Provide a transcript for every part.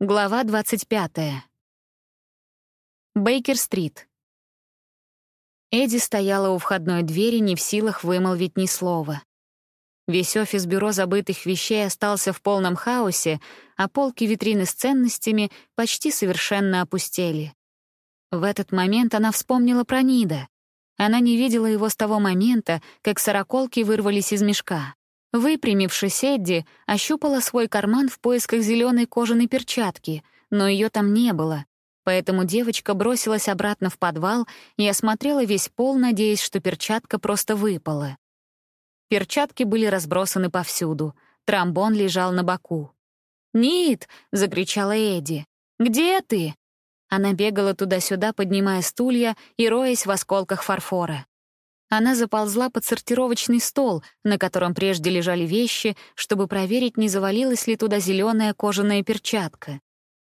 Глава 25. Бейкер-стрит. Эдди стояла у входной двери, не в силах вымолвить ни слова. Весь офис бюро забытых вещей остался в полном хаосе, а полки витрины с ценностями почти совершенно опустели. В этот момент она вспомнила про Нида. Она не видела его с того момента, как сороколки вырвались из мешка. Выпрямившись, Эдди ощупала свой карман в поисках зеленой кожаной перчатки, но ее там не было. Поэтому девочка бросилась обратно в подвал и осмотрела весь пол, надеясь, что перчатка просто выпала. Перчатки были разбросаны повсюду. Тромбон лежал на боку. «Нит!» — закричала Эдди. «Где ты?» Она бегала туда-сюда, поднимая стулья и роясь в осколках фарфора. Она заползла под сортировочный стол, на котором прежде лежали вещи, чтобы проверить, не завалилась ли туда зеленая кожаная перчатка.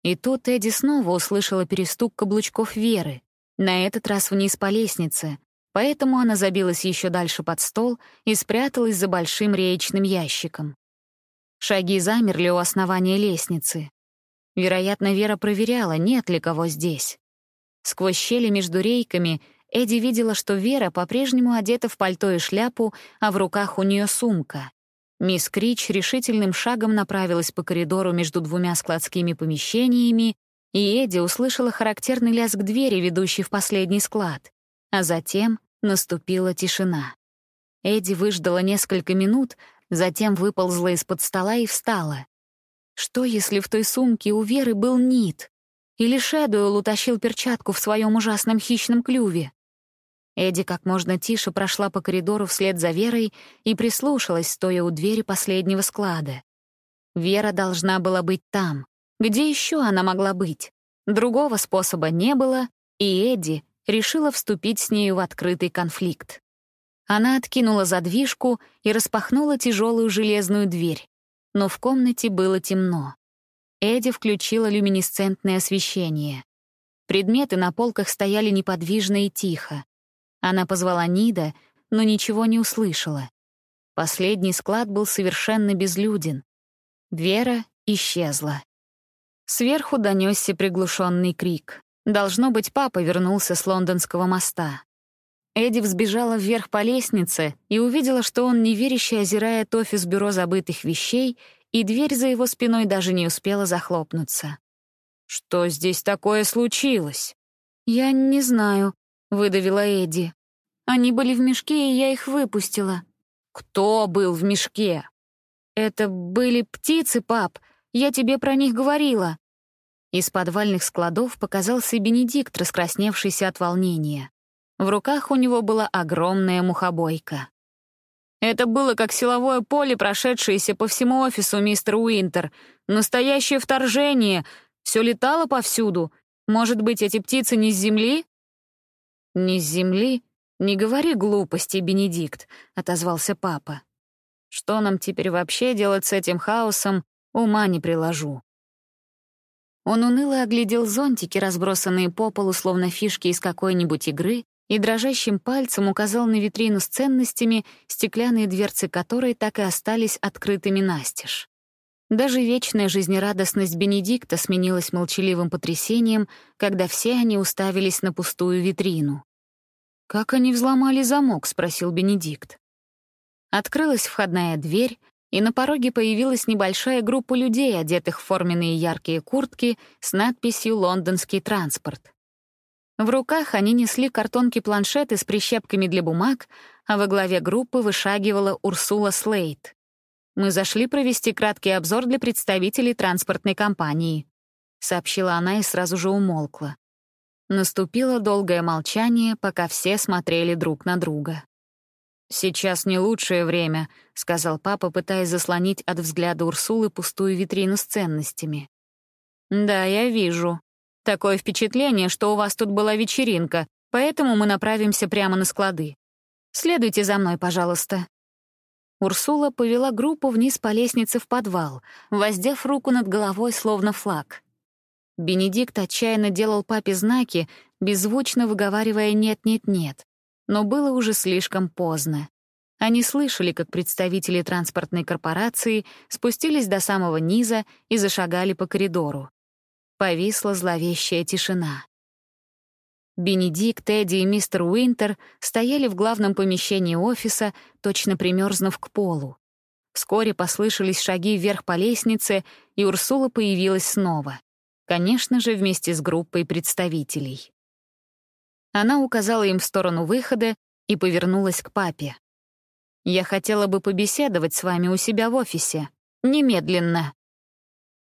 И тут Эдди снова услышала перестук каблучков Веры, на этот раз вниз по лестнице, поэтому она забилась еще дальше под стол и спряталась за большим реечным ящиком. Шаги замерли у основания лестницы. Вероятно, Вера проверяла, нет ли кого здесь. Сквозь щели между рейками Эдди видела, что Вера по-прежнему одета в пальто и шляпу, а в руках у нее сумка. Мисс Крич решительным шагом направилась по коридору между двумя складскими помещениями, и Эдди услышала характерный лязг двери, ведущей в последний склад. А затем наступила тишина. Эдди выждала несколько минут, затем выползла из-под стола и встала. Что, если в той сумке у Веры был нит? Или Шэдуэлл утащил перчатку в своем ужасном хищном клюве? Эдди как можно тише прошла по коридору вслед за Верой и прислушалась, стоя у двери последнего склада. Вера должна была быть там. Где еще она могла быть? Другого способа не было, и Эдди решила вступить с нею в открытый конфликт. Она откинула задвижку и распахнула тяжелую железную дверь. Но в комнате было темно. Эдди включила люминесцентное освещение. Предметы на полках стояли неподвижно и тихо. Она позвала Нида, но ничего не услышала. Последний склад был совершенно безлюден. Вера исчезла. Сверху донесся приглушенный крик. Должно быть, папа вернулся с лондонского моста. Эдди взбежала вверх по лестнице и увидела, что он неверяще озирает офис бюро забытых вещей, и дверь за его спиной даже не успела захлопнуться. «Что здесь такое случилось?» «Я не знаю», выдавила Эдди. Они были в мешке, и я их выпустила. Кто был в мешке? Это были птицы, пап. Я тебе про них говорила. Из подвальных складов показался Бенедикт, раскрасневшийся от волнения. В руках у него была огромная мухобойка. Это было как силовое поле, прошедшееся по всему офису, мистер Уинтер. Настоящее вторжение. Все летало повсюду. Может быть, эти птицы не с земли? «Не с земли? Не говори глупости, Бенедикт», — отозвался папа. «Что нам теперь вообще делать с этим хаосом, ума не приложу». Он уныло оглядел зонтики, разбросанные по полу, словно фишки из какой-нибудь игры, и дрожащим пальцем указал на витрину с ценностями, стеклянные дверцы которой так и остались открытыми настежь. Даже вечная жизнерадостность Бенедикта сменилась молчаливым потрясением, когда все они уставились на пустую витрину. «Как они взломали замок?» — спросил Бенедикт. Открылась входная дверь, и на пороге появилась небольшая группа людей, одетых в форменные яркие куртки с надписью «Лондонский транспорт». В руках они несли картонки-планшеты с прищепками для бумаг, а во главе группы вышагивала Урсула Слейт. Мы зашли провести краткий обзор для представителей транспортной компании», — сообщила она и сразу же умолкла. Наступило долгое молчание, пока все смотрели друг на друга. «Сейчас не лучшее время», — сказал папа, пытаясь заслонить от взгляда Урсулы пустую витрину с ценностями. «Да, я вижу. Такое впечатление, что у вас тут была вечеринка, поэтому мы направимся прямо на склады. Следуйте за мной, пожалуйста». Урсула повела группу вниз по лестнице в подвал, воздев руку над головой, словно флаг. Бенедикт отчаянно делал папе знаки, беззвучно выговаривая «нет-нет-нет». Но было уже слишком поздно. Они слышали, как представители транспортной корпорации спустились до самого низа и зашагали по коридору. Повисла зловещая тишина. Бенедикт, Эдди и мистер Уинтер стояли в главном помещении офиса, точно примерзнув к полу. Вскоре послышались шаги вверх по лестнице, и Урсула появилась снова. Конечно же, вместе с группой представителей. Она указала им в сторону выхода и повернулась к папе. «Я хотела бы побеседовать с вами у себя в офисе. Немедленно».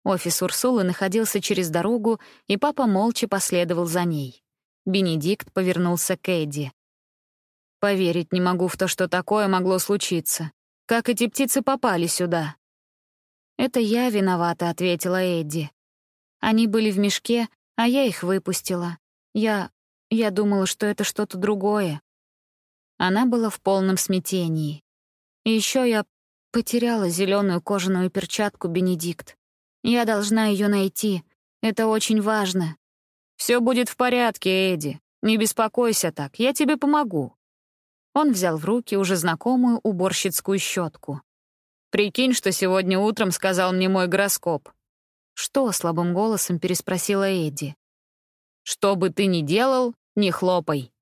Офис Урсулы находился через дорогу, и папа молча последовал за ней. Бенедикт повернулся к Эдди. «Поверить не могу в то, что такое могло случиться. Как эти птицы попали сюда?» «Это я виновата», — ответила Эдди. «Они были в мешке, а я их выпустила. Я... я думала, что это что-то другое». Она была в полном смятении. И еще я потеряла зеленую кожаную перчатку Бенедикт. Я должна ее найти. Это очень важно. Все будет в порядке, Эдди. Не беспокойся так, я тебе помогу. Он взял в руки уже знакомую уборщицкую щетку. «Прикинь, что сегодня утром сказал мне мой гороскоп». «Что?» — слабым голосом переспросила Эдди. «Что бы ты ни делал, не хлопай.